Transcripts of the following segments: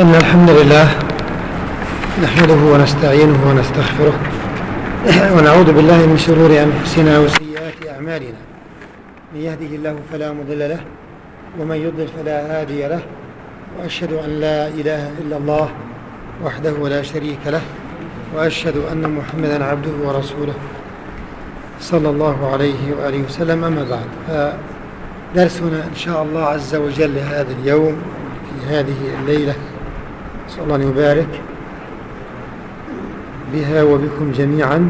إن الحمد لله نحمده ونستعينه ونستغفره ونعوذ بالله من شرور أنفسنا وسيئات أعمالنا. من يهده الله فلا مضل له ومن يضلل فلا هادي له وأشهد أن لا إله إلا الله وحده لا شريك له وأشهد أن محمدا عبده ورسوله صلى الله عليه وآله وسلم. أما بعد فدرسنا إن شاء الله عز وجل هذا اليوم في هذه الليلة. نسأل الله أن يبارك بها وبكم جميعا.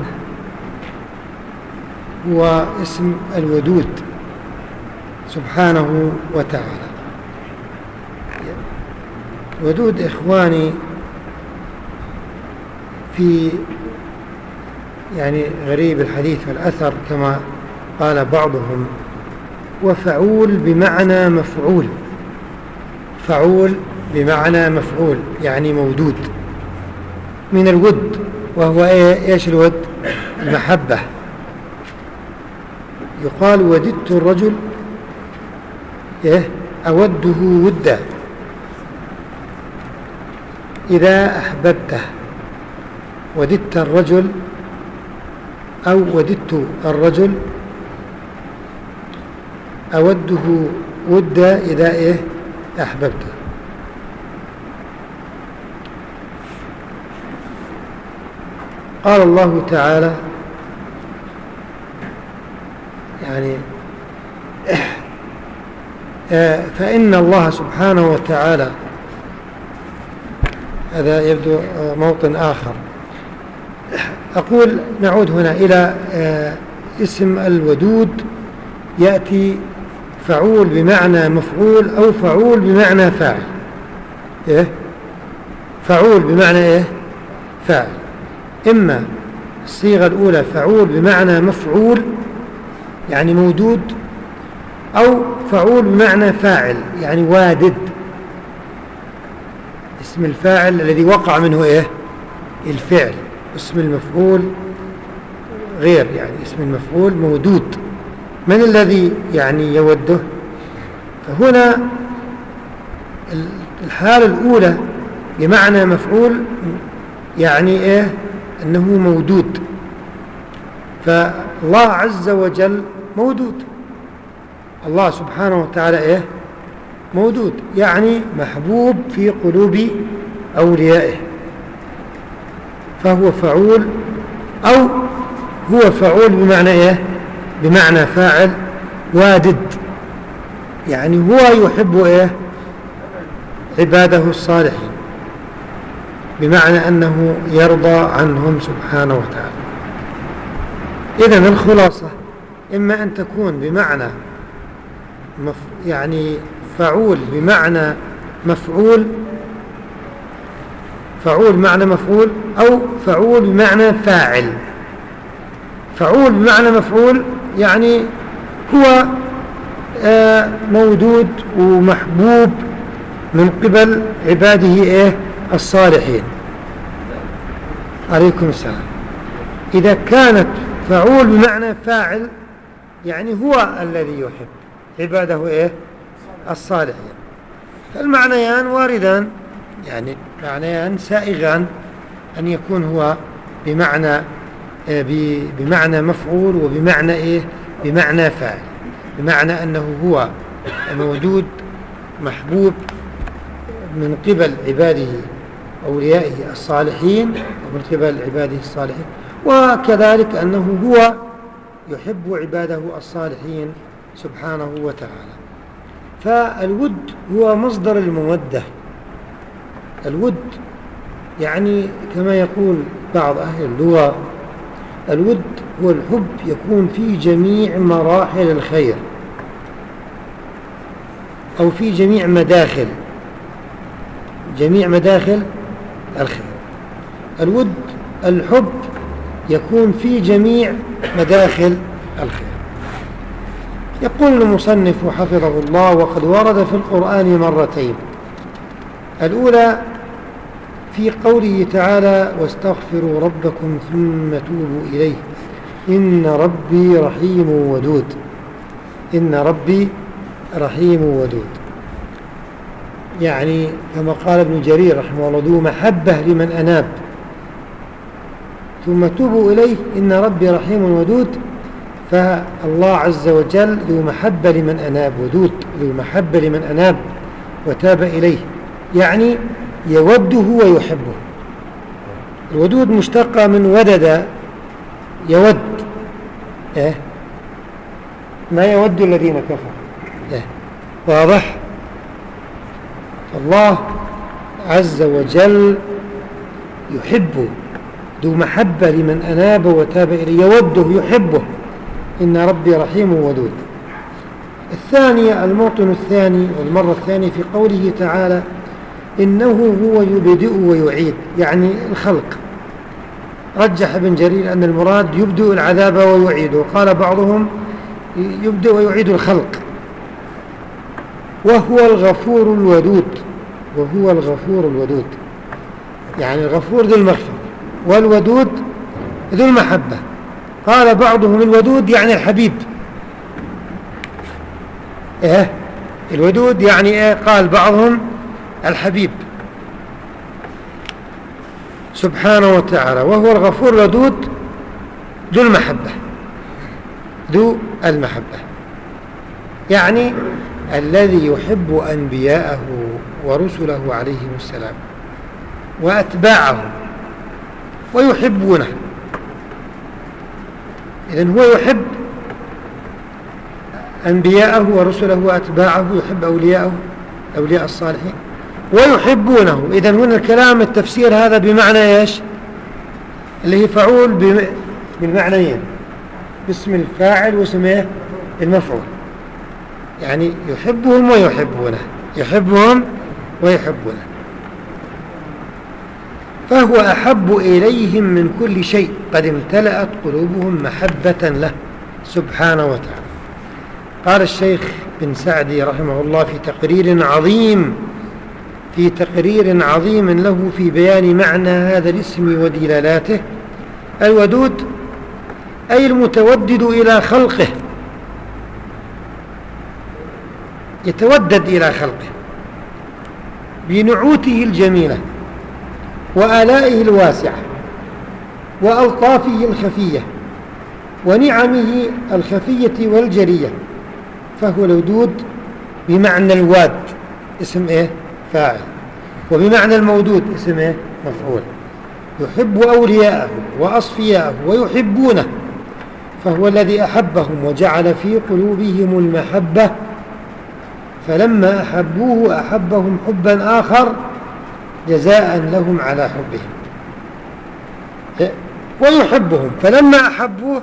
هو اسم الودود سبحانه وتعالى. ودود إخواني في يعني غريب الحديث والأثر كما قال بعضهم. وفعول بمعنى مفعول. فعول بمعنى مفعول يعني مودود. من الود وهو إيش الود؟ المحبة. يقال وددت الرجل إيه؟ أوده ودا. إذا أحببته وددت الرجل أو وددت الرجل أوده ودا إذا إيه؟ أحببته. قال الله تعالى يعني فإن الله سبحانه وتعالى هذا يبدو موطن آخر أقول نعود هنا إلى آه، اسم الودود يأتي فعول بمعنى مفعول أو فعول بمعنى فاعل إيه؟ فعول بمعنى إيه؟ فاعل إما الصيغة الأولى فعول بمعنى مفعول يعني مودود أو فعول بمعنى فاعل يعني وادد. اسم الفاعل الذي وقع منه إيه؟ الفعل. اسم المفعول غير يعني اسم المفعول مودود من الذي يعني يوده؟ فهنا الحالة الأولى بمعنى مفعول يعني إيه؟ أنه مودود. فالله عز وجل مودود. الله سبحانه وتعالى إيه؟ مودود. يعني محبوب في قلوب أوليائه. فهو فعول أو هو فعول بمعنى إيه؟ بمعنى فاعل وادد. يعني هو يحب إيه؟ عباده الصالحين. بمعنى أنه يرضى عنهم سبحانه وتعالى. إذا الخلاصة إما أن تكون بمعنى مف يعني فعول بمعنى مفعول فعول بمعنى مفعول أو فعول بمعنى فاعل. فعول بمعنى مفعول يعني هو آه، مودود ومحبوب من قبل عباده إيه؟ الصالحين. عليكم السلام. إذا كانت فعول بمعنى فاعل يعني هو الذي يحب. عباده إيه؟ الصالحين. فالمعنيان واردان يعني معنيان سائغان أن يكون هو بمعنى آه، بمعنى مفعول وبمعنى إيه؟ بمعنى فاعل. بمعنى أنه هو موجود محبوب من قبل عباده. أوليائه الصالحين ومن قبل عباده الصالحين. وكذلك أنه هو يحب عباده الصالحين سبحانه وتعالى. فالود هو مصدر المودة. الود يعني كما يقول بعض أهل اللغة الود هو الحب يكون في جميع مراحل الخير أو في جميع مداخل. جميع مداخل الخير. الود الحب يكون في جميع مداخل الخير. يقول المصنف حفظه الله وقد ورد في القرآن مرتين. الأولى في قوله تعالى واستغفروا ربكم ثم توبوا إليه. إن ربي رحيم ودود. إن ربي رحيم ودود. يعني كما قال ابن جرير رحمه الله ذو محبة لمن أناب. ثم توبوا إليه إن ربي رحيم ودود. فالله عز وجل ذو محبة لمن أناب ودود ذو محبة لمن أناب وتاب إليه. يعني يوده ويحبه الودود مشتقة من ودد يود. إيه؟ ما يود الذين كفروا. إيه؟ واضح؟ فالله عز وجل يحب ذو محبة لمن أناب وتاب إليه يوده يحبه. إن ربي رحيم ودود. الثانية الموطن الثاني والمرة الثانية في قوله تعالى إنه هو يبدئ ويعيد يعني الخلق. رجح ابن جرير أن المراد يبدئ العذاب ويعيده وقال بعضهم يبدئ ويعيد الخلق. وهو الغفور الودود وهو الغفور الودود. يعني الغفور ذو المغفرة والودود ذو المحبة. قال بعضهم الودود يعني الحبيب. إيه؟ الودود يعني إيه؟ قال بعضهم الحبيب. سبحانه وتعالى وهو الغفور الودود ذو المحبة. ذو المحبة. يعني الذي يحب أنبياءه ورسله عليهم السلام وأتباعه ويحبونه. إذن هو يحب أنبياءه ورسله وأتباعه يحب أولياءه أولياء الصالحين ويحبونه. إذن هنا الكلام التفسير هذا بمعنى إيش؟ اللي هي فعول بالمعنيين باسم الفاعل واسمه المفعول. يعني يحبهم ويحبونه يحبهم ويحبونه. فهو أحب إليهم من كل شيء قد امتلأت قلوبهم محبة له سبحانه وتعالى. قال الشيخ بن سعدي رحمه الله في تقرير عظيم في تقرير عظيم له في بيان معنى هذا الاسم ودلالاته الودود أي المتودد إلى خلقه. يتودد إلى خلقه بنعوته الجميلة وآلائه الواسعة وألطافه الخفية ونعمه الخفية والجرية فهو الودود بمعنى الواد اسم إيه؟ فاعل. وبمعنى المودود اسم إيه؟ مفعول. يحب أولياءه وأصفياءه ويحبونه فهو الذي أحبهم وجعل في قلوبهم المحبة فلما أحبوه أحبهم حبا آخر جزاء لهم على حبهم. ويحبهم فلما أحبوه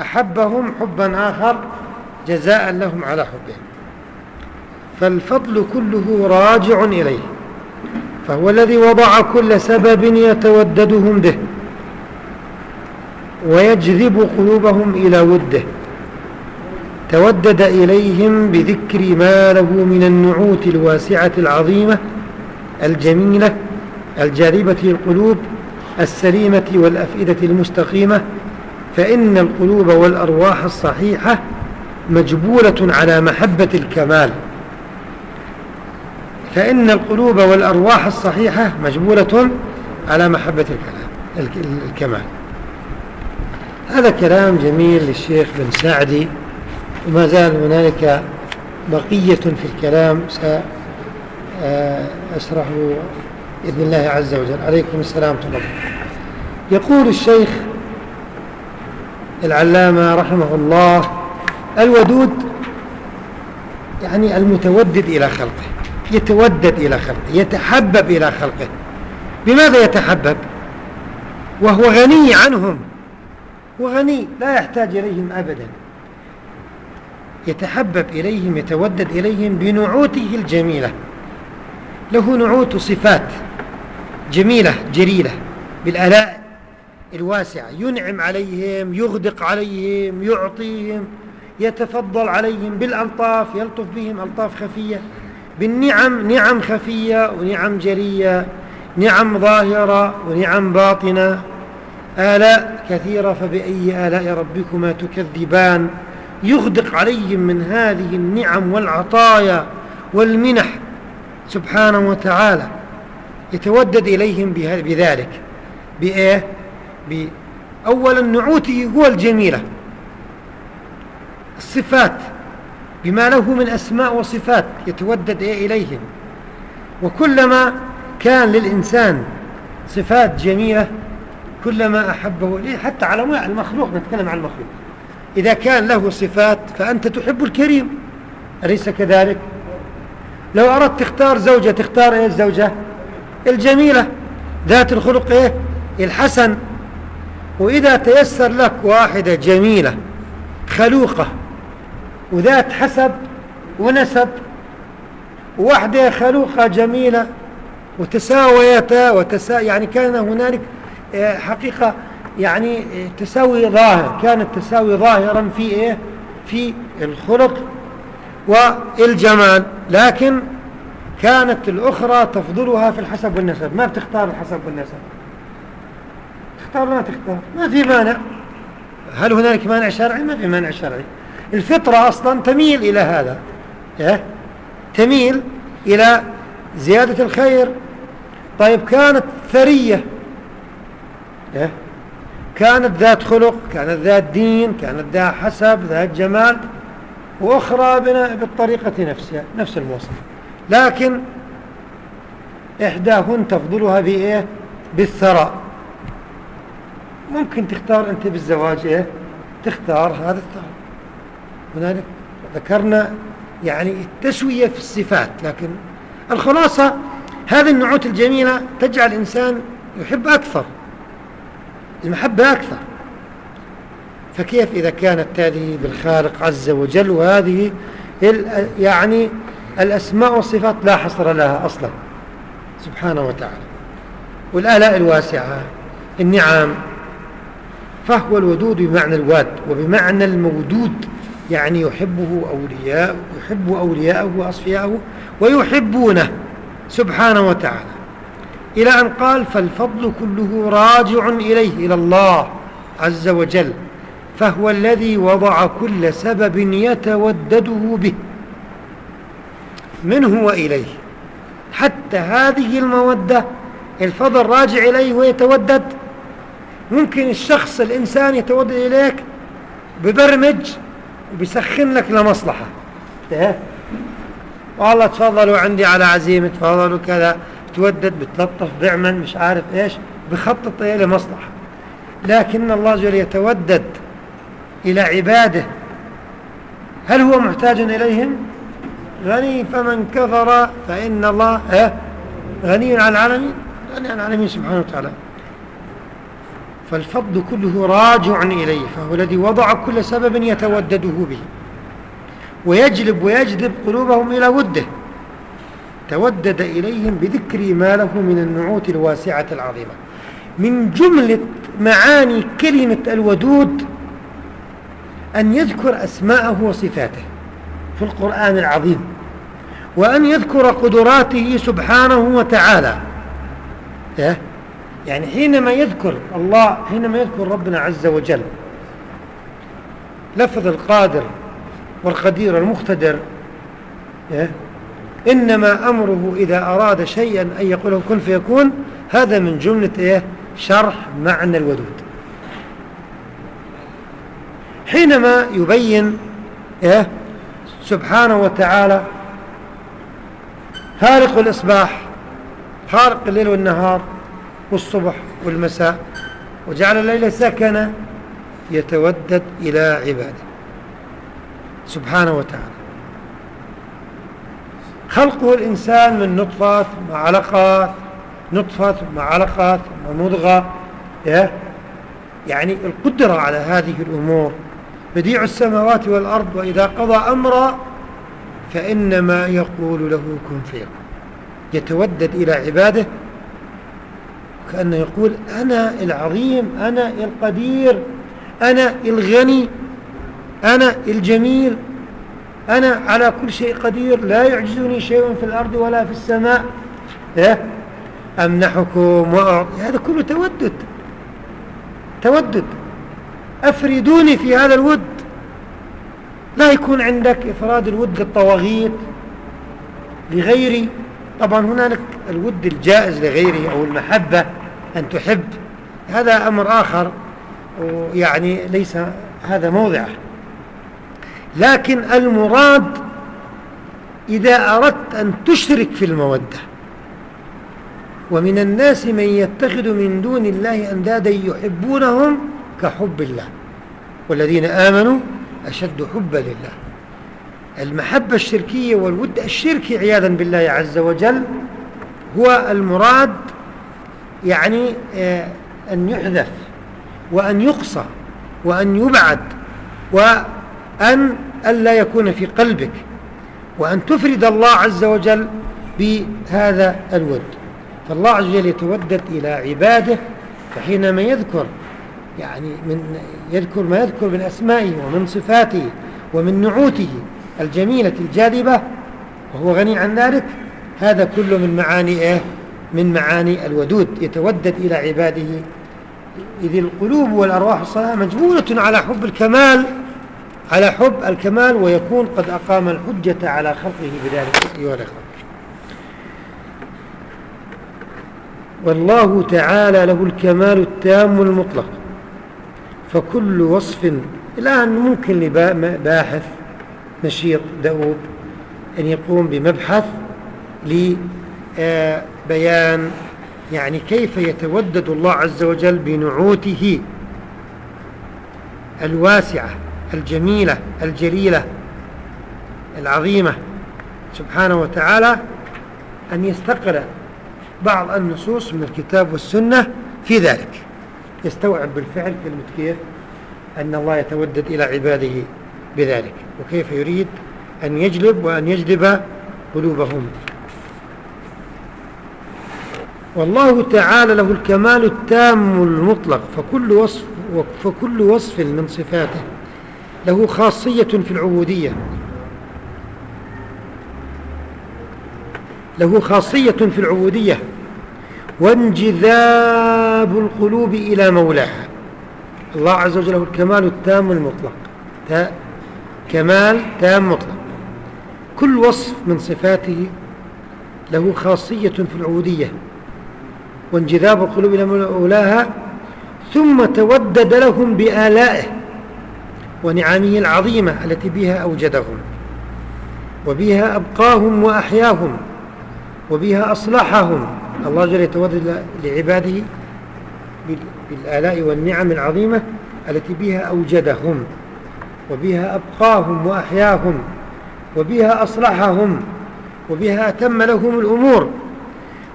أحبهم حبا آخر جزاء لهم على حبهم. فالفضل كله راجع إليه. فهو الذي وضع كل سبب يتوددهم به. ويجذب قلوبهم إلى وده. تودد إليهم بذكر ما له من النعوت الواسعة العظيمة الجميلة الجاذبة للقلوب السليمة والأفئدة المستقيمة فإن القلوب والأرواح الصحيحة مجبولة على محبة الكمال. فإن القلوب والأرواح الصحيحة مجبولة على محبة الكمال. هذا كلام جميل للشيخ بن سعدي. وما زال هنالك بقية في الكلام. سأشرحه بإذن الله عز وجل. عليكم السلام ورحمة يقول الشيخ العلامة رحمه الله الودود يعني المتودد إلى خلقه يتودد إلى خلقه يتحبب إلى خلقه. بماذا يتحبب؟ وهو غني عنهم. وغني لا يحتاج إليهم أبدا. يتحبب إليهم يتودد إليهم بنعوته الجميلة. له نعوت صفات جميلة جليلة بالآلاء الواسعة. ينعم عليهم يغدق عليهم يعطيهم يتفضل عليهم بالألطاف يلطف بهم ألطاف خفية. بالنعم نعم خفية ونعم جلية نعم ظاهرة ونعم باطنة. آلاء كثيرة فبأي آلاء ربكما تكذبان؟ يغدق عليهم من هذه النعم والعطايا والمنح سبحانه وتعالى يتودد إليهم بذلك. بإيه؟ أولا نعوته هو الجميلة. الصفات بما له من أسماء وصفات يتودد إيه إليهم. وكلما كان للإنسان صفات جميلة كلما أحبه حتى على المخلوق نتكلم عن المخلوق. إذا كان له صفات فأنت تحب الكريم. أليس كذلك؟ لو أردت تختار زوجة تختار إيه الزوجة؟ الجميلة. ذات الخلق إيه؟ الحسن. وإذا تيسر لك واحدة جميلة خلوقة وذات حسب ونسب واحدة خلوقة جميلة وتساويتا وتسا يعني كان هنالك آه، حقيقة يعني تساوي ظاهر كان التساوي ظاهرا في إيه؟ في الخلق والجمال لكن كانت الأخرى تفضلها في الحسب والنسب. ما بتختار الحسب والنسب؟ تختار ما تختار. ما في مانع. هل هنالك مانع شرعي؟ ما في مانع شرعي. الفطرة أصلا تميل إلى هذا. إيه؟ تميل إلى زيادة الخير. طيب كانت ثرية. إيه؟ كانت ذات خلق كانت ذات دين كانت ذات حسب ذات جمال وأخرى بالطريقة نفسها نفس الوصف. لكن إحداهن تفضلها بإيه بالثراء. ممكن تختار أنت بالزواج إيه؟ تختار هذا الثراء. هنالك ذكرنا يعني التسوية في الصفات لكن الخلاصة هذه النعوت الجميلة تجعل الإنسان يحب أكثر. المحبة أكثر. فكيف إذا كانت هذه بالخالق عز وجل وهذه يعني الأسماء والصفات لا حصر لها أصلا. سبحانه وتعالى. والآلاء الواسعة النعم. فهو الودود بمعنى الواد وبمعنى المودود. يعني يحبه أولياء يحب أولياءه وأصفياءه ويحبونه. سبحانه وتعالى. إلى أن قال فالفضل كله راجع إليه إلى الله عز وجل فهو الذي وضع كل سبب يتودده به منه وإليه حتى هذه المودة الفضل راجع إليه ويتودد. ممكن الشخص الإنسان يتودد إليك ببرمج وبيسخن لك لمصلحة. إيه؟ والله تفضلوا عندي على عزيمة تفضلوا كذا. بتودد بتلطف بيعمل مش عارف إيش بخطط إيه لمصلحة. لكن الله وجل يتودد إلى عباده. هل هو محتاج إليهم؟ غني فمن كفر فإن الله إيه؟ غني عن العالمين. غني عن العالمين سبحانه وتعالى. فالفضل كله راجع إليه فهو الذي وضع كل سبب يتودده به. ويجلب ويجذب قلوبهم إلى وده. تودد إليهم بذكر ما له من النعوت الواسعة العظيمة من جملة معاني كلمة الودود أن يذكر أسماءه وصفاته في القرآن العظيم وأن يذكر قدراته سبحانه وتعالى؟ يعني حينما يذكر الله حينما يذكر ربنا عز وجل لفظ القادر والقدير المقتدر؟ إنما أمره إذا أراد شيئا أن يقوله كن فيكون هذا من جملة إيه؟ شرح معنى الودود حينما يبين إيه؟ سبحانه وتعالى فارق الإصباح فارق الليل والنهار والصبح والمساء وجعل الليل سكنا يتودد إلى عباده سبحانه وتعالى خلقه الإنسان من نطفة مع علقات نطفة مع علقات مع مضغة يعني القدرة على هذه الأمور. بديع السماوات والأرض وإذا قضى أمرا فإنما يقول له كن فيكون. يتودد إلى عباده كأنه يقول أنا العظيم أنا القدير أنا الغني أنا الجميل. أنا على كل شيء قدير لا يعجزني شيء في الأرض ولا في السماء. إيه؟ أمنحكم وأعطي هذا كله تودد. تودد. أفردوني في هذا الود. لا يكون عندك إفراد الود للطواغيت لغيري. طبعا هنالك الود الجائز لغيره أو المحبة أن تحب. هذا أمر آخر يعني ليس هذا موضعه. لكن المراد إذا أردت أن تشرك في المودة. ومن الناس من يتخذ من دون الله أندادا يحبونهم كحب الله. والذين آمنوا أشد حبا لله. المحبة الشركية والود الشركي عياذا بالله عز وجل هو المراد يعني آه، أن يحذف وأن يقصى وأن يبعد وأن ألا يكون في قلبك وأن تفرد الله عز وجل بهذا الود. فالله عز وجل يتودد إلى عباده فحينما يذكر يعني من يذكر ما يذكر من أسمائه ومن صفاته ومن نعوته الجميلة الجاذبة وهو غني عن ذلك هذا كله من معاني إيه؟ من معاني الودود. يتودد إلى عباده. إذ القلوب والأرواح الصالحة مجبولة على حب الكمال على حب الكمال ويكون قد أقام الحجة على خلقه بذلك أيها الأخوة والله تعالى له الكمال التام المطلق. فكل وصف الآن ممكن لباحث نشيط دؤوب أن يقوم بمبحث لبيان يعني كيف يتودد الله عز وجل بنعوته الواسعة. الجميلة الجليلة العظيمة سبحانه وتعالى أن يستقر بعض النصوص من الكتاب والسنة في ذلك. يستوعب بالفعل كلمة كيف؟ أن الله يتودد إلى عباده بذلك. وكيف يريد أن يجلب وأن يجلب قلوبهم. والله تعالى له الكمال التام المطلق فكل وصف فكل وصف من صفاته. له خاصية في العبودية. له خاصية في العبودية. وانجذاب القلوب إلى مولاها. الله عز وجل له الكمال التام المطلق. كمال تام مطلق. كل وصف من صفاته له خاصية في العبودية. وانجذاب القلوب إلى مولاها. ثم تودد لهم بآلائه. ونعمه العظيمة التي بها أوجدهم وبها أبقاهم وأحياهم وبها أصلحهم. الله جل يتودد لعباده بالآلاء والنعم العظيمة التي بها أوجدهم وبها أبقاهم وأحياهم وبها أصلحهم وبها أتم لهم الأمور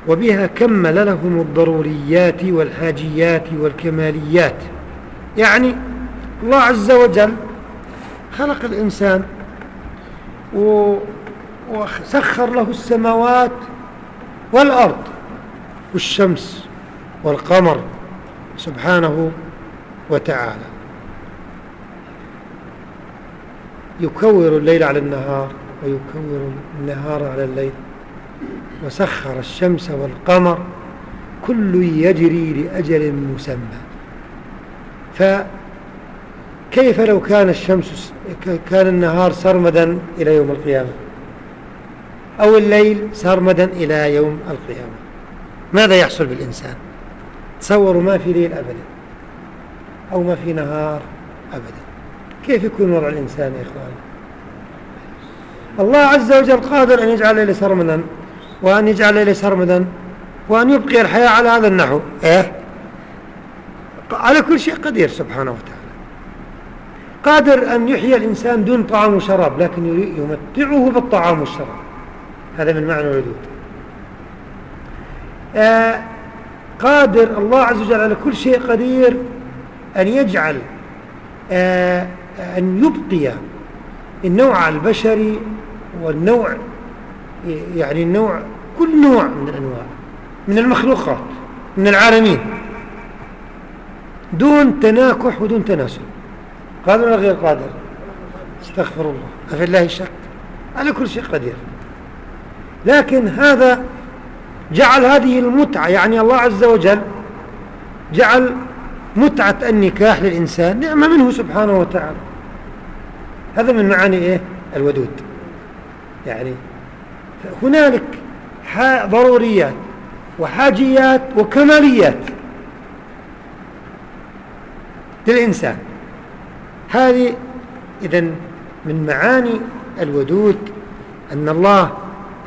وبها كمل لهم الضروريات والحاجيات والكماليات. يعني الله عز وجل خلق الإنسان وسخر له السماوات والأرض والشمس والقمر سبحانه وتعالى. يكور الليل على النهار ويكور النهار على الليل. وسخر الشمس والقمر كل يجري لأجل مسمى. فكيف لو كان الشمس كان النهار سرمدا إلى يوم القيامة؟ أو الليل سرمدا إلى يوم القيامة. ماذا يحصل بالإنسان؟ تصوروا ما في ليل أبدا أو ما في نهار أبدا. كيف يكون وضع الإنسان يا إخوان؟ الله عز وجل قادر أن يجعل الليل سرمدا وأن يجعل الليل سرمدا وأن يبقي الحياة على هذا النحو. إيه؟ على كل شيء قدير سبحانه وتعالى. قادر أن يحيي الإنسان دون طعام وشراب لكن يمتعه بالطعام والشراب. هذا من معنى الوجود. آه قادر الله عز وجل على كل شيء قدير أن يجعل آه أن يبقي النوع البشري والنوع يعني النوع كل نوع من الأنواع من المخلوقات من العالمين دون تناكح ودون تناسل قادر ولا غير قادر؟ استغفر الله. أفي الله الشك؟ على كل شيء قدير. لكن هذا جعل هذه المتعة يعني الله عز وجل جعل متعة النكاح للإنسان نعمة منه سبحانه وتعالى. هذا من معاني إيه؟ الودود. يعني هنالك ضروريات وحاجيات وكماليات للإنسان. هذه إذا من معاني الودود أن الله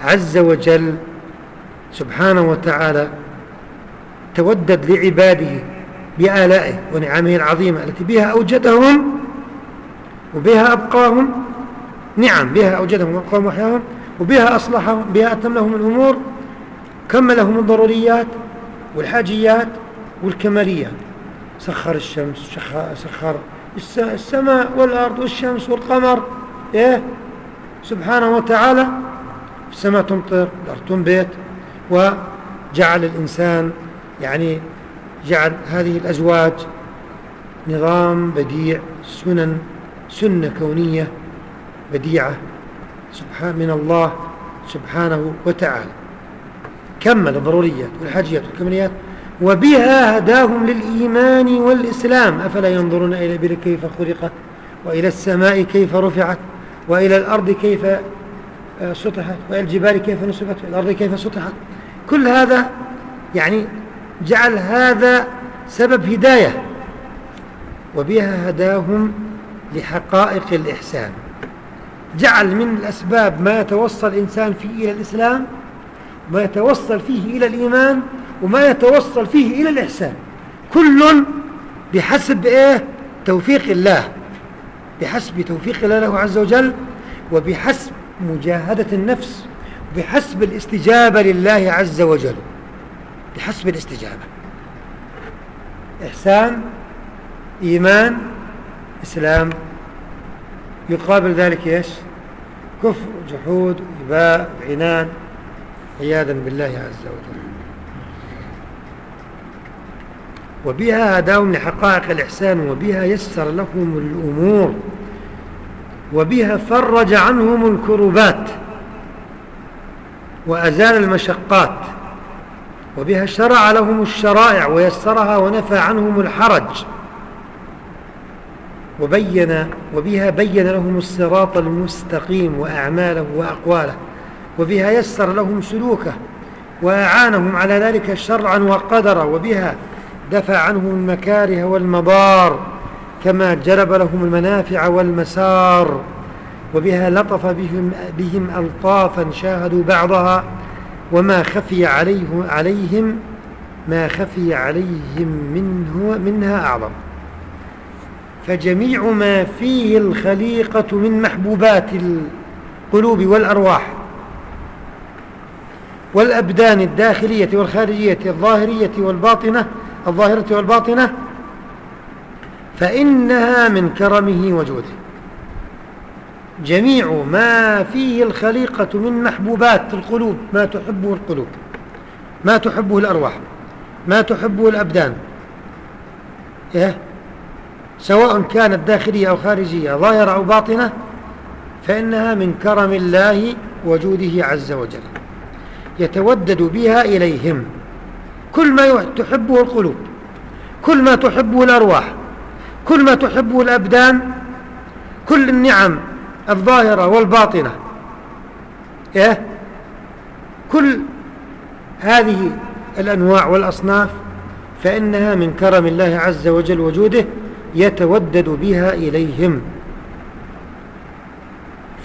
عز وجل سبحانه وتعالى تودد لعباده بآلائه ونعمه العظيمة التي بها أوجدهم وبها أبقاهم. نعم بها أوجدهم وأبقاهم وأحياهم وبها أصلحهم بها أتم لهم الأمور كمل لهم الضروريات والحاجيات والكماليات سخر الشمس سخر السماء والأرض والشمس والقمر إيه؟ سبحانه وتعالى السماء تمطر الأرض تنبت وجعل الإنسان يعني جعل هذه الأزواج نظام بديع سنن سنة كونية بديعة سبحان من الله سبحانه وتعالى. كمل الضروريات والحاجيات والكماليات. وبها هداهم للإيمان والإسلام. أفلا ينظرون إلى الإبل كيف خلقت وإلى السماء كيف رفعت وإلى الأرض كيف آه، سطحت وإلى الجبال كيف نصبت وإلى الأرض كيف سطحت. كل هذا يعني جعل هذا سبب هداية وبها هداهم لحقائق الإحسان. جعل من الأسباب ما يتوصل الإنسان فيه إلى الإسلام ما يتوصل فيه إلى الإيمان وما يتوصل فيه إلى الإحسان. كل بحسب إيه؟ توفيق الله. بحسب توفيق الله له عز وجل وبحسب مجاهدة النفس وبحسب الاستجابة لله عز وجل. بحسب الاستجابة. إحسان إيمان إسلام. يقابل ذلك إيش؟ كفر جحود إباء عنان عياذا بالله عز وجل. وبها هداهم لحقائق الإحسان وبها يسر لهم الأمور وبها فرج عنهم الكربات وأزال المشقات وبها شرع لهم الشرائع ويسرها ونفى عنهم الحرج وبين وبها بين لهم الصراط المستقيم وأعماله وأقواله. وبها يسر لهم سلوكه وأعانهم على ذلك شرعا وقدرا وبها دفع عنهم المكاره والمضار كما جلب لهم المنافع والمسار وبها لطف بهم, بهم ألطافا شاهدوا بعضها وما خفي عليه عليهم ما خفي عليهم منه منها أعظم. فجميع ما فيه الخليقة من محبوبات القلوب والأرواح والأبدان الداخلية والخارجية الظاهرية والباطنة الظاهرة والباطنة فإنها من كرمه وجوده. جميع ما فيه الخليقة من محبوبات القلوب ما تحبه القلوب ما تحبه الأرواح ما تحبه الأبدان. إيه؟ سواء كانت داخلية أو خارجية ظاهرة أو باطنة فإنها من كرم الله وجوده عز وجل. يتودد بها إليهم. كل ما تحبه القلوب كل ما تحبه الأرواح كل ما تحبه الأبدان كل النعم الظاهرة والباطنة. إيه؟ كل هذه الأنواع والأصناف فإنها من كرم الله عز وجل وجوده يتودد بها إليهم.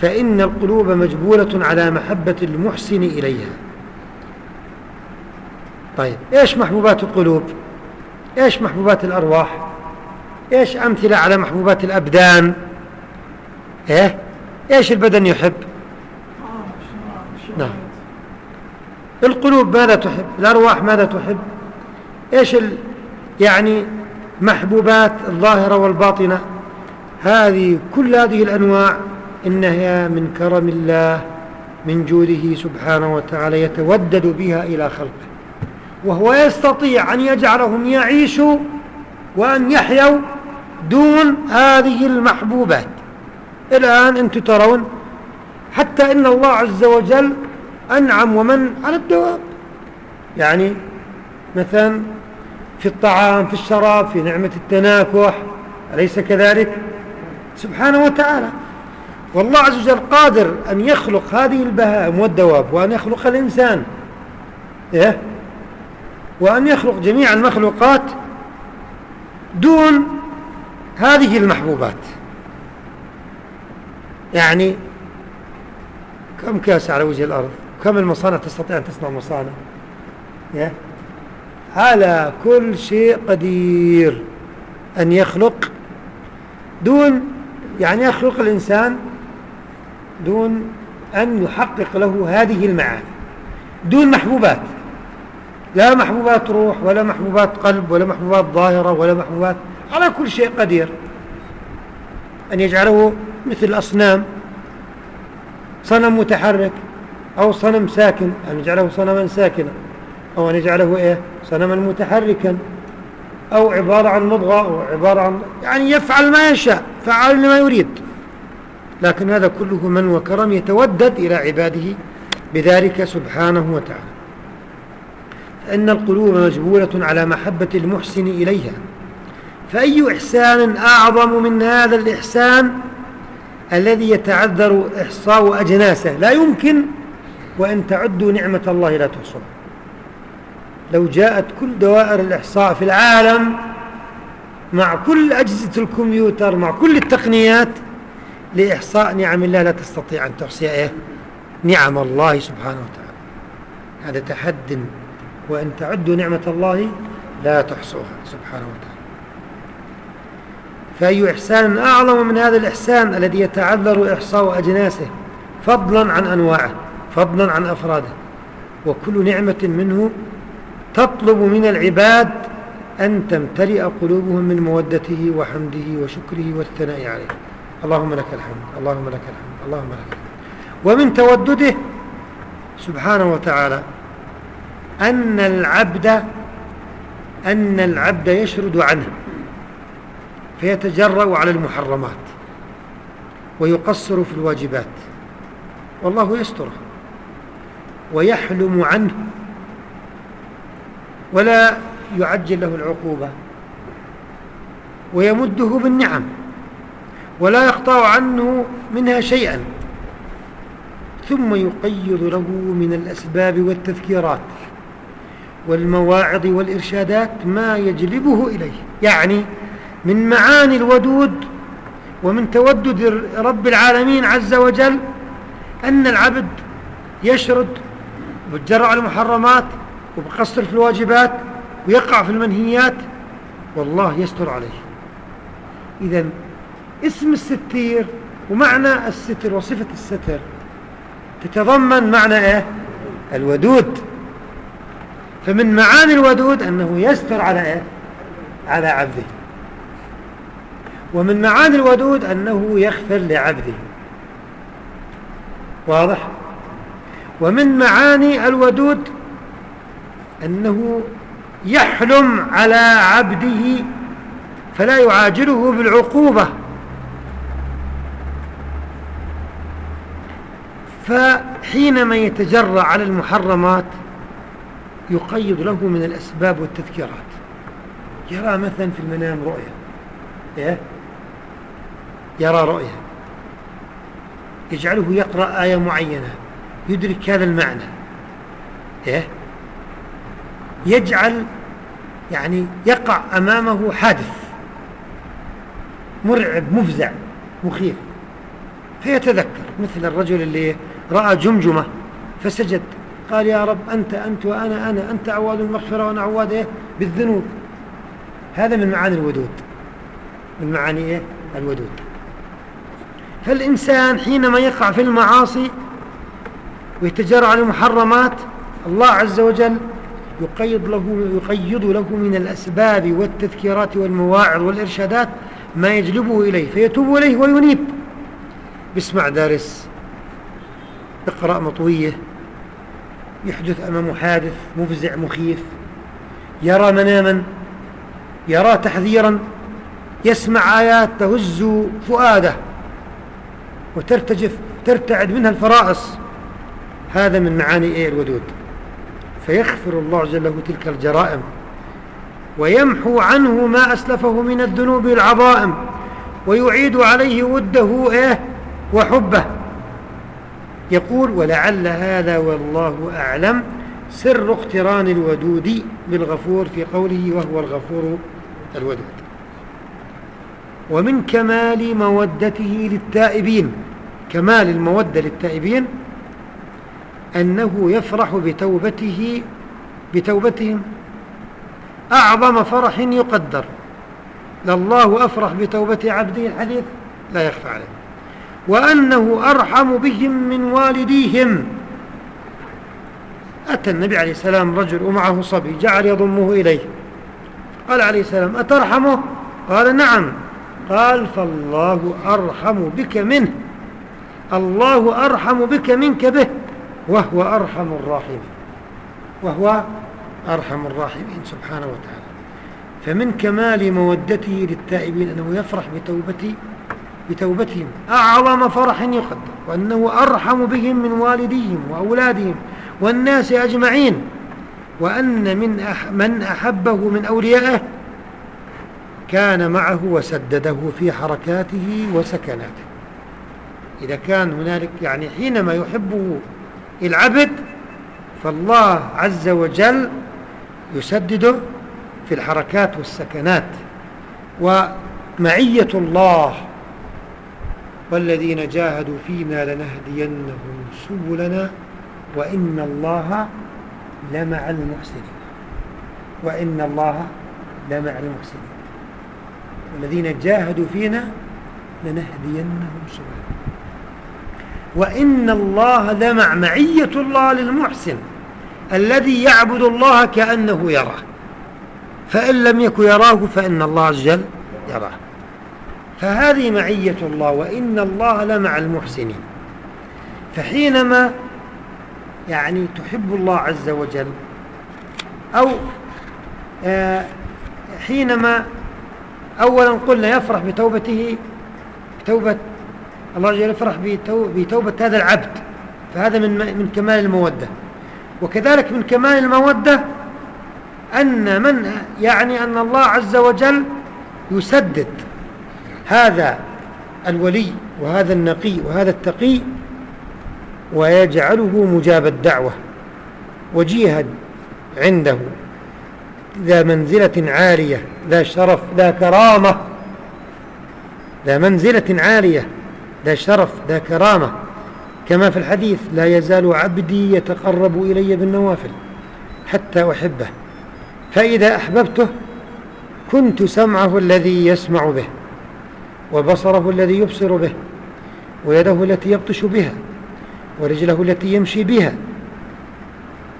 فإن القلوب مجبولة على محبة المحسن إليها. طيب إيش محبوبات القلوب؟ إيش محبوبات الأرواح؟ إيش أمثلة على محبوبات الأبدان؟ إيه؟ إيش البدن يحب؟ نعم. القلوب ماذا تحب؟ الأرواح ماذا تحب؟ إيش ال... يعني محبوبات الظاهرة والباطنة؟ هذه كل هذه الأنواع إنها من كرم الله من جوده سبحانه وتعالى يتودد بها إلى خلقه. وهو يستطيع أن يجعلهم يعيشوا وأن يحيوا دون هذه المحبوبات. الآن أنتم ترون حتى إن الله عز وجل أنعم ومن على الدواب. يعني مثلا في الطعام في الشراب في نعمة التناكح أليس كذلك؟ سبحانه وتعالى. والله عز وجل قادر أن يخلق هذه البهائم والدواب وأن يخلق الإنسان. إيه؟ وأن يخلق جميع المخلوقات دون هذه المحبوبات. يعني كم كاس على وجه الأرض؟ كم المصانع تستطيع أن تصنع مصانع؟ على كل شيء قدير أن يخلق دون يعني يخلق الإنسان دون أن يحقق له هذه المعاني دون محبوبات. لا محبوبات روح ولا محبوبات قلب ولا محبوبات ظاهرة ولا محبوبات على كل شيء قدير. أن يجعله مثل الأصنام صنم متحرك أو صنم ساكن أن يجعله صنما ساكنا أو أن يجعله إيه؟ صنما متحركا أو عبارة عن مضغة أو عبارة عن يعني يفعل ما يشاء فعل لما يريد. لكن هذا كله من وكرم يتودد إلى عباده بذلك سبحانه وتعالى. فإن القلوب مجبولة على محبة المحسن إليها. فأي إحسان أعظم من هذا الإحسان الذي يتعذر إحصاء أجناسه؟ لا يمكن وإن تعدوا نعمة الله لا تحصوها لو جاءت كل دوائر الإحصاء في العالم مع كل أجهزة الكمبيوتر مع كل التقنيات لإحصاء نعم الله لا تستطيع أن تحصي إيه؟ نعم الله سبحانه وتعالى. هذا تحد وأن تعدوا نعمة الله لا تحصوها سبحانه وتعالى. فأي إحسان أعظم من هذا الإحسان الذي يتعذر إحصاء أجناسه؟ فضلا عن أنواعه فضلا عن أفراده. وكل نعمة منه تطلب من العباد أن تمتلئ قلوبهم من مودته وحمده وشكره والثناء عليه. اللهم لك الحمد اللهم لك الحمد اللهم لك الحمد. ومن تودده سبحانه وتعالى أن العبد أن العبد يشرد عنه فيتجرأ على المحرمات ويقصر في الواجبات والله يستره ويحلم عنه ولا يعجل له العقوبة ويمده بالنعم ولا يقطع عنه منها شيئا ثم يقيض له من الأسباب والتذكيرات. والمواعظ والإرشادات ما يجلبه إليه. يعني من معاني الودود ومن تودد رب العالمين عز وجل أن العبد يشرد بالجرع المحرمات وبقصر في الواجبات ويقع في المنهيات والله يستر عليه. إذا اسم الستير ومعنى الستر وصفة الستر تتضمن معنى إيه؟ الودود. فمن معاني الودود أنه يستر على إيه؟ على عبده. ومن معاني الودود أنه يغفر لعبده. واضح؟ ومن معاني الودود أنه يحلم على عبده فلا يعاجله بالعقوبة. فحينما يتجرأ على المحرمات يقيد له من الأسباب والتذكيرات. يرى مثلا في المنام رؤية. إيه؟ يرى رؤية. يجعله يقرأ آية معينة. يدرك هذا المعنى. إيه؟ يجعل يعني يقع أمامه حادث. مرعب مفزع مخيف. فيتذكر. مثل الرجل اللي رأى جمجمة فسجد. قال يا رب أنت أنت وأنا أنا أنت عواد المغفرة وأنا عواد إيه؟ بالذنوب. هذا من معاني الودود. من معاني إيه؟ الودود. فالإنسان حينما يقع في المعاصي ويتجرع على المحرمات الله عز وجل يقيض له, يقيض له من الأسباب والتذكيرات والمواعظ والإرشادات ما يجلبه إليه فيتوب إليه وينيب. بيسمع دارس يقرأ مطوية. يحدث أمامه حادث مفزع مخيف. يرى مناما يرى تحذيرا يسمع آيات تهز فؤاده وترتجف ترتعد منها الفرائص. هذا من معاني إية الودود. فيغفر الله جل له تلك الجرائم ويمحو عنه ما أسلفه من الذنوب العظائم ويعيد عليه وده إيه وحبه. يقول ولعل هذا والله أعلم سر اقتران الودود بالغفور في قوله وهو الغفور الودود. ومن كمال مودته للتائبين كمال المودة للتائبين أنه يفرح بتوبته بتوبتهم. أعظم فرح يقدر. لله أفرح بتوبة عبده الحديث لا يخفى عليه. وأنه أرحم بهم من والديهم. أتى النبي عليه السلام رجل ومعه صبي جعل يضمه إليه. قال عليه السلام أترحمه؟ قال نعم. قال فالله أرحم بك منه. الله أرحم بك منك به وهو أرحم الراحمين. وهو أرحم الراحمين سبحانه وتعالى. فمن كمال مودته للتائبين أنه يفرح بتوبتي بتوبتهم أعظم فرح يقدر وأنه أرحم بهم من والديهم وأولادهم والناس أجمعين وأن من أح من أحبه من أوليائه كان معه وسدده في حركاته وسكناته. إذا كان هنالك يعني حينما يحبه العبد فالله عز وجل يسدده في الحركات والسكنات. ومعية الله والذين جاهدوا فينا لنهدينهم سبلنا وإن الله لمع المحسنين. وإن الله لمع المحسنين. والذين جاهدوا فينا لنهدينهم سبلنا. وإن الله لمع معية الله للمحسن الذي يعبد الله كأنه يراه. فإن لم يكن يراه فإن الله عز وجل يراه. فهذه معية الله وإن الله لمع المحسنين. فحينما يعني تحب الله عز وجل أو آه، حينما أولا قلنا يفرح بتوبته بتوبة الله وجل يفرح بتوبة هذا العبد فهذا من من كمال المودة. وكذلك من كمال المودة أن من يعني أن الله عز وجل يسدد هذا الولي وهذا النقي وهذا التقي ويجعله مجاب الدعوة وجيها عنده ذا منزلة عالية ذا شرف ذا كرامة ذا منزلة عالية ذا شرف ذا كرامة. كما في الحديث لا يزال عبدي يتقرب إلي بالنوافل حتى أحبه فإذا أحببته كنت سمعه الذي يسمع به. وبصره الذي يبصر به ويده التي يبطش بها ورجله التي يمشي بها.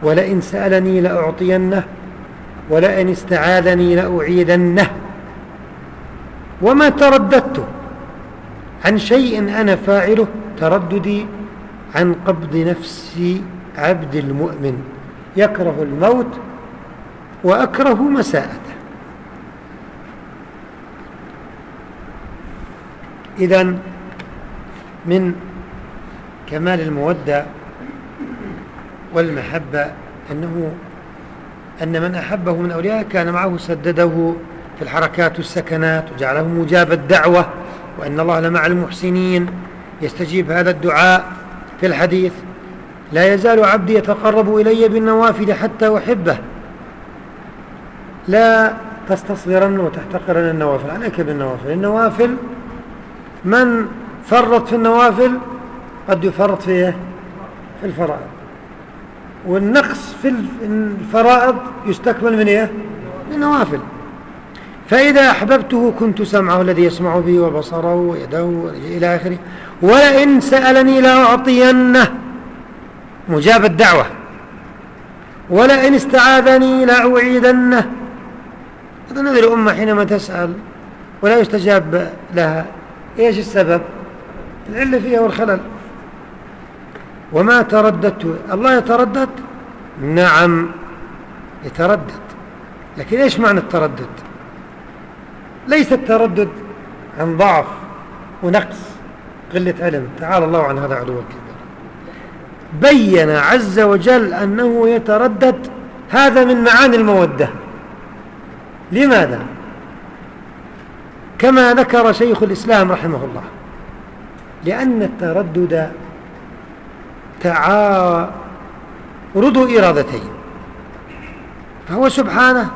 ولئن سألني لأعطينه ولئن استعاذني لأعيذنه وما ترددت؟ عن شيء أنا فاعله ترددي عن قبض نفس عبد المؤمن. يكره الموت وأكره مساءته. إذا من كمال المودة والمحبة أنه أن من أحبه من أوليائه كان معه سدده في الحركات والسكنات وجعله مجاب الدعوة وأن الله لمع المحسنين. يستجيب هذا الدعاء في الحديث لا يزال عبدي يتقرب إلي بالنوافل حتى أحبه. لا تستصغرن وتحتقرن النوافل. عليك بالنوافل. النوافل من فرط في النوافل قد يفرط في إيه؟ في الفرائض. والنقص في الفرائض يستكمل من إيه؟ من النوافل. فإذا أحببته كنت سمعه الذي يسمع به وبصره ويده إلى آخره. ولئن سألني لأعطينه. مجاب الدعوة. ولئن استعاذني لأعيذنه هذا نذر الأمة حينما تسأل ولا يستجاب لها. إيش السبب؟ العلة فيها والخلل. وما ترددت؟ الله يتردد؟ نعم يتردد. لكن إيش معنى التردد؟ ليس التردد عن ضعف ونقص قلة علم. تعالى الله عن هذا عدو الكبير بين عز وجل أنه يتردد هذا من معاني المودة. لماذا؟ كما ذكر شيخ الإسلام رحمه الله لأن التردد تعارض إرادتين فهو سبحانه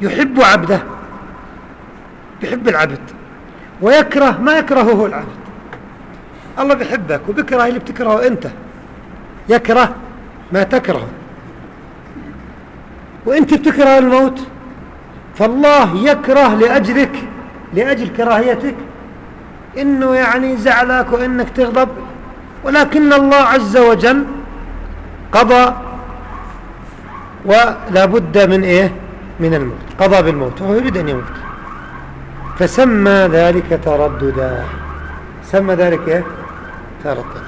يحب عبده يحب العبد ويكره ما يكرهه العبد. الله بيحبك وبكره اللي بتكرهه أنت يكره ما تكره. وأنت بتكره الموت فالله يكره لأجلك لأجل كراهيتك؟ إنه يعني زعلك وإنك تغضب. ولكن الله عز وجل قضى ولا بد من إيه؟ من الموت. قضى بالموت وهو يريد أن يموت. فسمى ذلك ترددا. سمى ذلك إيه؟ ترددا.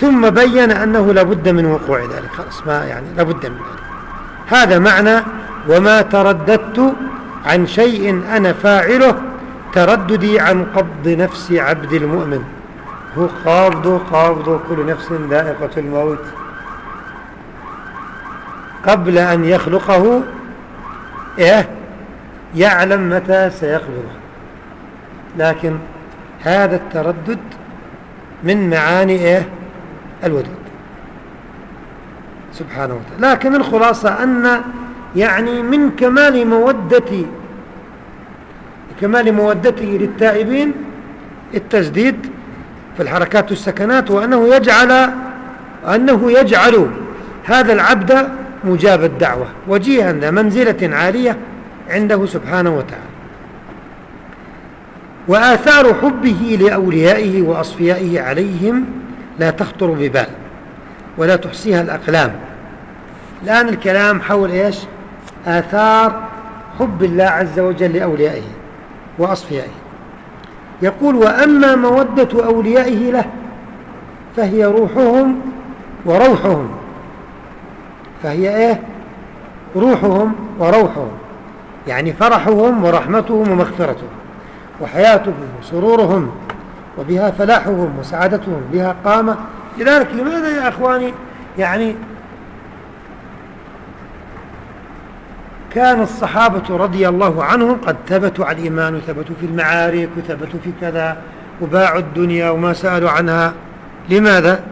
ثم بين أنه لا بد من وقوع ذلك. خلاص ما يعني لا بد من ذلك. هذا معنى وما ترددت عن شيء أنا فاعله ترددي عن قبض نفس عبد المؤمن. هو قابض قابض كل نفس ذائقة الموت. قبل أن يخلقه إيه؟ يعلم متى سيخلقه. لكن هذا التردد من معاني إيه؟ الودود. سبحانه وتعالى. لكن الخلاصة أن يعني من كمال مودتي كمال مودته للتائبين التسديد في الحركات والسكنات وأنه يجعل أنه يجعل هذا العبد مجاب الدعوة وجيها ذا منزلة عالية عنده سبحانه وتعالى. وآثار حبه لأوليائه وأصفيائه عليهم لا تخطر ببال ولا تحصيها الأقلام. الآن الكلام حول إيش؟ آثار حب الله عز وجل لأوليائه وأصفيائه. يقول وأما مودة أوليائه له فهي روحهم وروحهم. فهي إيه؟ روحهم وروحهم. يعني فرحهم ورحمتهم ومغفرتهم وحياتهم وسرورهم وبها فلاحهم وسعادتهم بها قامة. لذلك لماذا يا أخواني؟ يعني كان الصحابة رضي الله عنهم قد ثبتوا على الإيمان وثبتوا في المعارك وثبتوا في كذا وباعوا الدنيا وما سألوا عنها. لماذا؟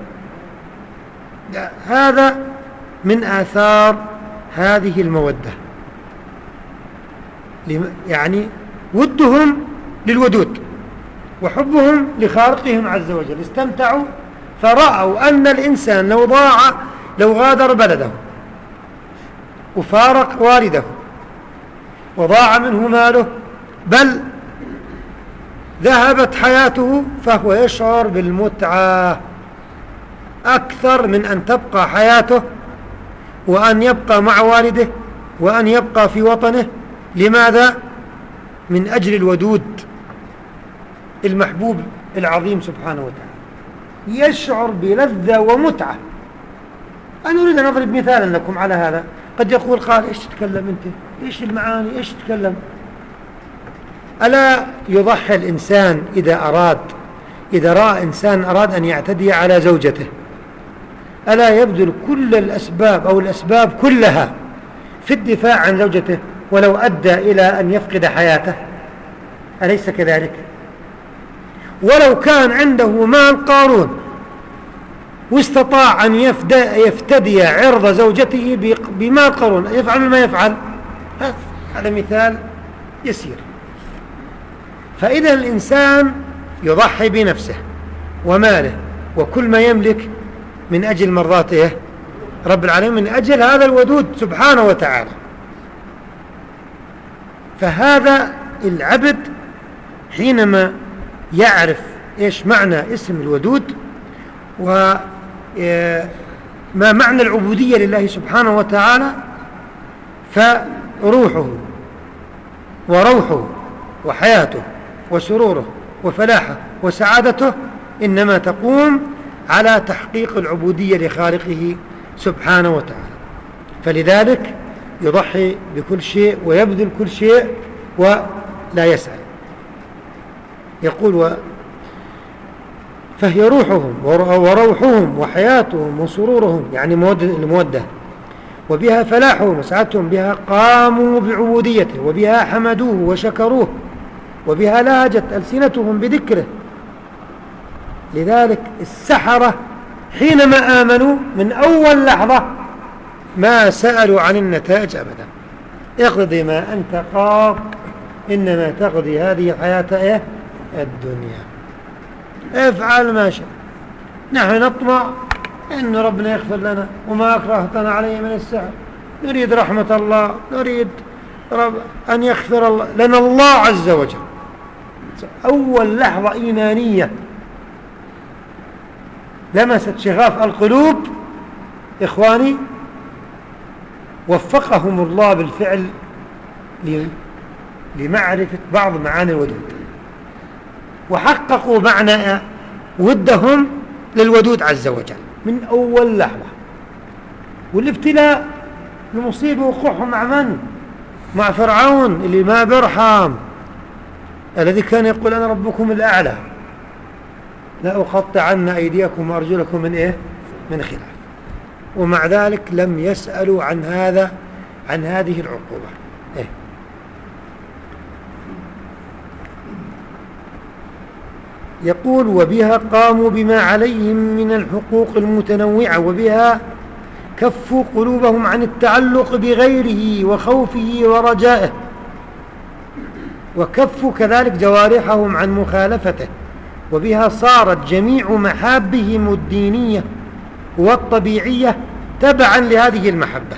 هذا من آثار هذه المودة. يعني ودهم للودود وحبهم لخالقهم عز وجل. استمتعوا فرأوا أن الإنسان لو ضاع لو غادر بلده. وفارق والده وضاع منه ماله بل ذهبت حياته فهو يشعر بالمتعة أكثر من أن تبقى حياته وأن يبقى مع والده وأن يبقى في وطنه. لماذا؟ من أجل الودود المحبوب العظيم سبحانه وتعالى. يشعر بلذة ومتعة. أنا أريد أن أضرب مثالا لكم على هذا. قد يقول قال إيش تتكلم أنت؟ إيش المعاني؟ إيش تتكلم؟ ألا يضحي الإنسان إذا أراد إذا رأى إنسان أراد أن يعتدي على زوجته. ألا يبذل كل الأسباب أو الأسباب كلها في الدفاع عن زوجته ولو أدى إلى أن يفقد حياته؟ أليس كذلك؟ ولو كان عنده مال قارون واستطاع أن يفتدي عرض زوجته بما قرن. يفعل ما يفعل. هذا مثال يسير. فإذا الإنسان يضحي بنفسه وماله وكل ما يملك من أجل مرضاته رب العالمين من أجل هذا الودود سبحانه وتعالى. فهذا العبد حينما يعرف إيش معنى اسم الودود و ما معنى العبودية لله سبحانه وتعالى؟ فروحه وروحه وحياته وسروره وفلاحه وسعادته إنما تقوم على تحقيق العبودية لخالقه سبحانه وتعالى. فلذلك يضحي بكل شيء ويبذل كل شيء ولا يسأل يقول فهي روحهم وروحهم وحياتهم وسرورهم يعني المودة. وبها فلاحهم وسعادتهم بها قاموا بعبوديته وبها حمدوه وشكروه وبها لاجت ألسنتهم بذكره. لذلك السحرة حينما آمنوا من أول لحظة ما سألوا عن النتائج أبدا. اقضي ما أنت قاض إنما تقضي هذه الحياة إيه؟ الدنيا. افعل ما شاء نحن نطمع أن ربنا يغفر لنا وما أكرهتنا عليه من السحر. نريد رحمة الله نريد رب أن يغفر لنا الله عز وجل. أول لحظة إيمانية. لمست شغاف القلوب. إخواني وفقهم الله بالفعل لمعرفة بعض معاني الودود. وحققوا معنى ودهم للودود عز وجل من أول لحظة والابتلاء المصيبة وقوعهم مع من؟ مع فرعون اللي ما برحم الذي كان يقول أنا ربكم الأعلى لا أقطعن أيديكم وأرجلكم من إيه؟ من خلاف ومع ذلك لم يسألوا عن هذا عن هذه العقوبة إيه؟ يقول وبها قاموا بما عليهم من الحقوق المتنوعة وبها كفوا قلوبهم عن التعلق بغيره وخوفه ورجائه وكفوا كذلك جوارحهم عن مخالفته وبها صارت جميع محابهم الدينية والطبيعية تبعا لهذه المحبة.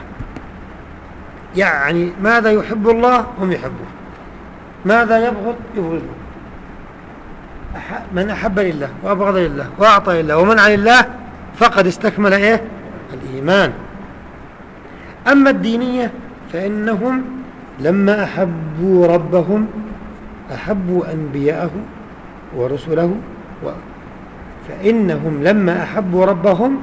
يعني ماذا يحب الله؟ هم يحبون. ماذا يبغض؟ يبغضون. من أحب لله وأبغض لله وأعطى لله ومنع لله فقد استكمل إيه؟ الإيمان. أما الدينية فإنهم لما أحبوا ربهم أحبوا أنبياءه ورسله و فإنهم لما أحبوا ربهم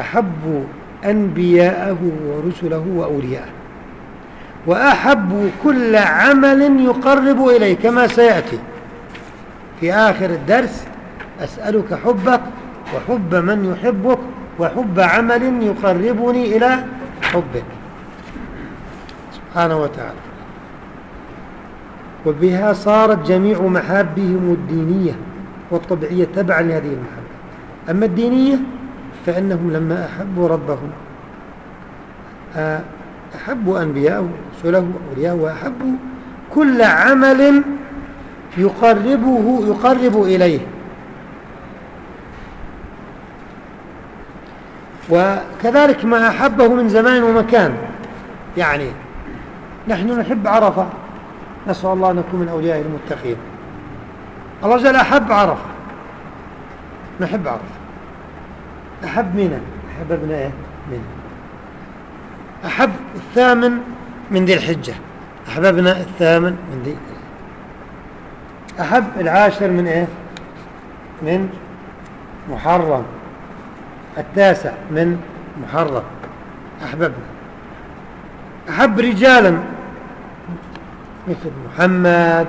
أحبوا أنبياءه ورسله وأولياءه. وأحبوا كل عمل يقرب إليه كما سيأتي. في آخر الدرس أسألك حبك وحب من يحبك وحب عمل يقربني إلى حبك. سبحانه وتعالى. وبها صارت جميع محابهم الدينية والطبيعية تبعا لهذه المحبة أما الدينية فإنهم لما أحبوا ربهم أحبوا أنبياءه ورسله وأولياءه وأحبوا كل عمل يقربه يقرب إليه. وكذلك ما أحبه من زمان ومكان. يعني نحن نحب عرفة. نسأل الله أن نكون من أولياء المتقين. الله جل أحب عرفة. نحب عرفة. أحب منا أحببنا إيه؟ منا أحب الثامن من ذي الحجة. أحببنا الثامن من ذي أحب العاشر من إيه؟ من محرم. التاسع من محرم. أحببنا. أحب رجالا مثل محمد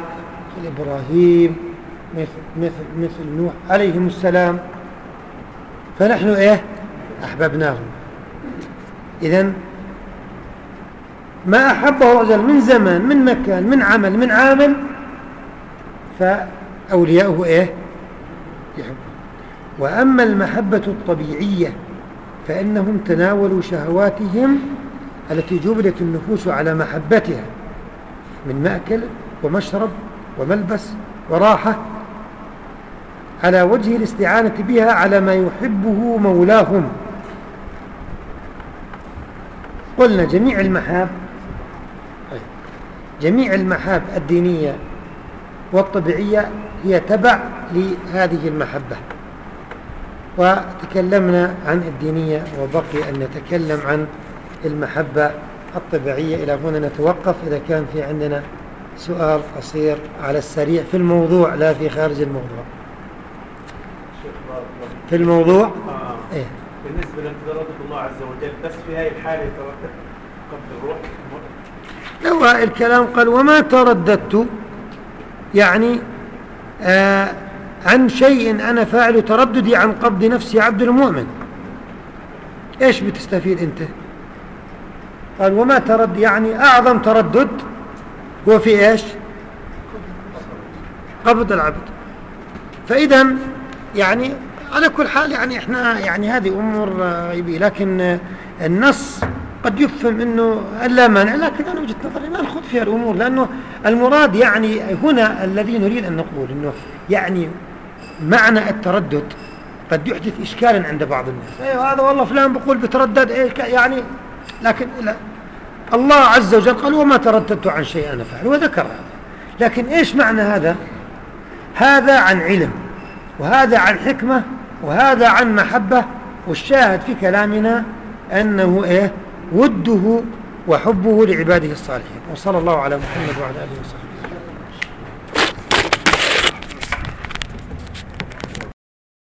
مثل إبراهيم مثل, مثل, مثل نوح عليهم السلام. فنحن إيه؟ أحببناهم. إذن ما أحبه الرجل من زمان من مكان من عمل من عامل فأولياؤه إيه؟ يحبون. وأما المحبة الطبيعية فإنهم تناولوا شهواتهم التي جبلت النفوس على محبتها من مأكل ومشرب وملبس وراحة على وجه الاستعانة بها على ما يحبه مولاهم. قلنا جميع المحاب جميع المحاب الدينية والطبيعية هي تبع لهذه المحبة. وتكلمنا عن الدينية وبقي أن نتكلم عن المحبة الطبيعية. إلى هنا نتوقف. إذا كان في عندنا سؤال قصير على السريع في الموضوع لا في خارج الموضوع. في الموضوع؟ آه. إيه؟ بالنسبة لانتظارات الله عز وجل بس في هذه الحالة يتردد قبل الروح. لو الكلام قال وما ترددت؟ يعني آه عن شيء أنا فاعل ترددي عن قبض نفسي عبد المؤمن. إيش بتستفيد أنت؟ قال وما ترد يعني أعظم تردد هو في إيش؟ قبض العبد. فإذا يعني على كل حال يعني إحنا يعني هذه أمور غيبية لكن النص قد يفهم أنه لا مانع لكن أنا وجهة نظري ما نخوض فيها الأمور لأنه المراد يعني هنا الذي نريد أن نقول أنه يعني معنى التردد قد يحدث إشكالا عند بعض الناس. أيوة هذا والله فلان بقول بتردد إيه يعني لكن لا. الله عز وجل قال وما ترددت عن شيء أنا فعل وذكر هذا. لكن إيش معنى هذا؟ هذا عن علم وهذا عن حكمة وهذا عن محبة والشاهد في كلامنا أنه إيه؟ وده وحبه لعباده الصالحين. وصلى الله على محمد وعلى آله وصحبه.